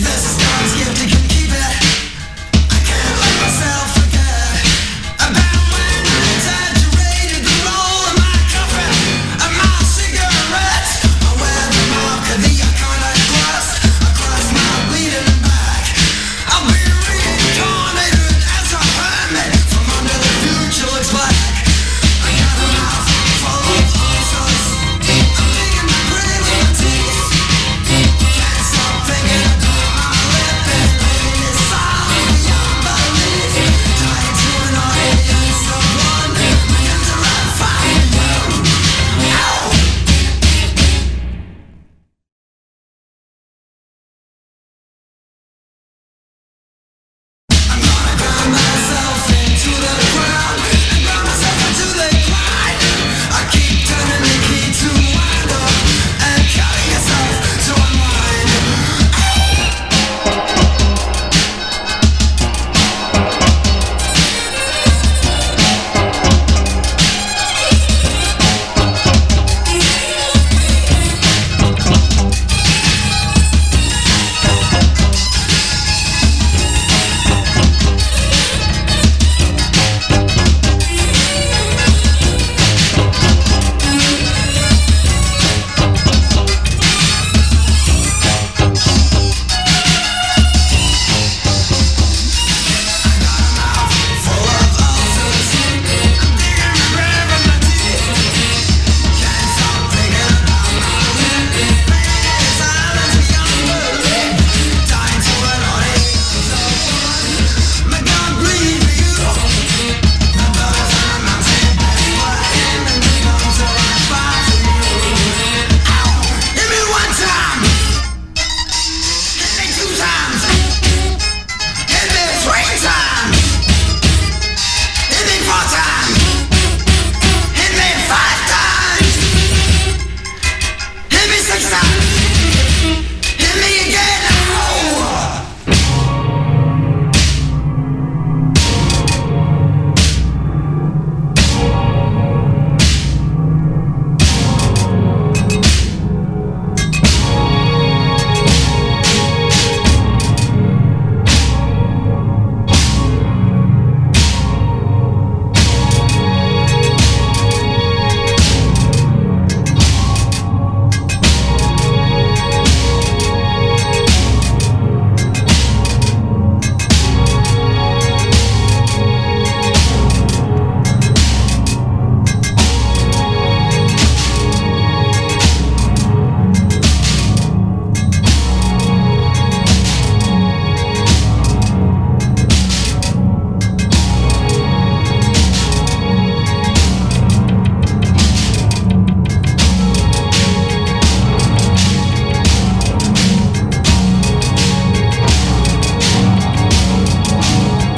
this the ground.